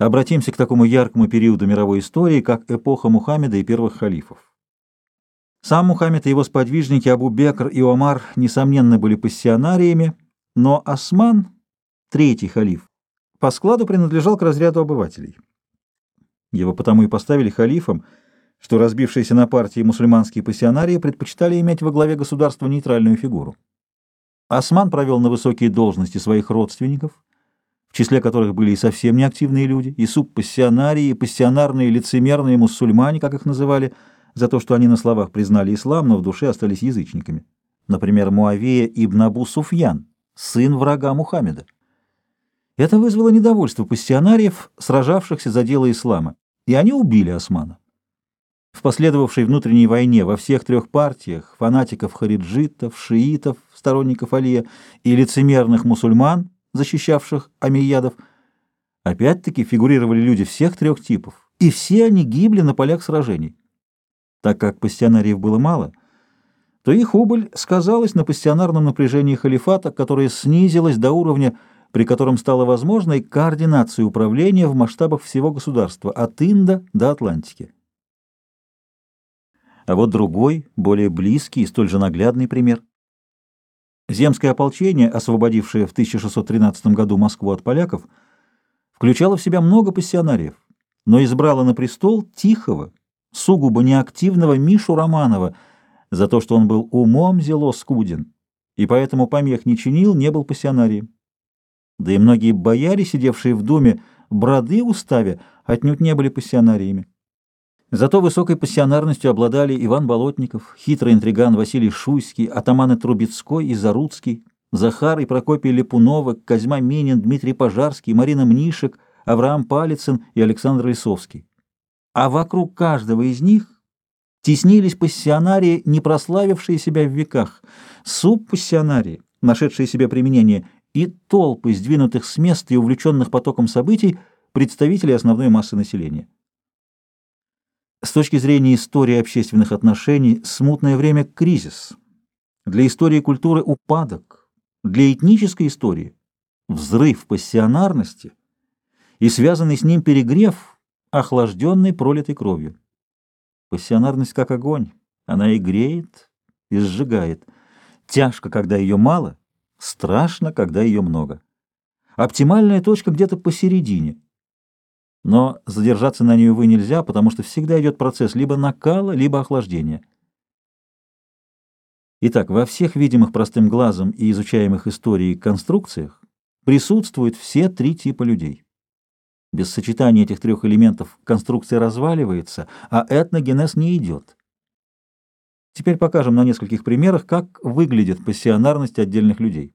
Обратимся к такому яркому периоду мировой истории, как эпоха Мухаммеда и первых халифов. Сам Мухаммед и его сподвижники Абу Бекр и Омар, несомненно, были пассионариями, но Осман, третий халиф, по складу принадлежал к разряду обывателей. Его потому и поставили халифом, что разбившиеся на партии мусульманские пассионарии предпочитали иметь во главе государства нейтральную фигуру. Осман провел на высокие должности своих родственников – в числе которых были и совсем неактивные люди, и субпассионарии, и пассионарные лицемерные мусульмане, как их называли, за то, что они на словах признали ислам, но в душе остались язычниками. Например, Муавия ибн Абу Суфьян, сын врага Мухаммеда. Это вызвало недовольство пассионариев, сражавшихся за дело ислама, и они убили османа. В последовавшей внутренней войне во всех трех партиях фанатиков хариджитов, шиитов, сторонников Алия и лицемерных мусульман защищавших амиядов, опять-таки фигурировали люди всех трех типов, и все они гибли на полях сражений. Так как пассионариев было мало, то их убыль сказалась на пассионарном напряжении халифата, которое снизилось до уровня, при котором стало возможной координация управления в масштабах всего государства, от Инда до Атлантики. А вот другой, более близкий и столь же наглядный пример. Земское ополчение, освободившее в 1613 году Москву от поляков, включало в себя много пассионариев, но избрало на престол тихого, сугубо неактивного Мишу Романова за то, что он был умом зело скуден, и поэтому помех не чинил, не был пассионарием. Да и многие бояре, сидевшие в думе, броды уставе, отнюдь не были пассионариями. Зато высокой пассионарностью обладали Иван Болотников, хитрый интриган Василий Шуйский, атаманы Трубецкой и Заруцкий, Захар и Прокопий Липунова, Козьма Минин, Дмитрий Пожарский, Марина Мнишек, Авраам Палицын и Александр Лисовский. А вокруг каждого из них теснились пассионарии, не прославившие себя в веках, субпассионарии, нашедшие себе применение, и толпы, сдвинутых с места и увлеченных потоком событий, представителей основной массы населения. С точки зрения истории общественных отношений, смутное время – кризис. Для истории культуры – упадок. Для этнической истории – взрыв пассионарности и связанный с ним перегрев, охлажденный пролитой кровью. Пассионарность как огонь, она и греет, и сжигает. Тяжко, когда ее мало, страшно, когда ее много. Оптимальная точка где-то посередине – но задержаться на ней, увы, нельзя, потому что всегда идет процесс либо накала, либо охлаждения. Итак, во всех видимых простым глазом и изучаемых историей конструкциях присутствуют все три типа людей. Без сочетания этих трех элементов конструкция разваливается, а этногенез не идет. Теперь покажем на нескольких примерах, как выглядит пассионарность отдельных людей.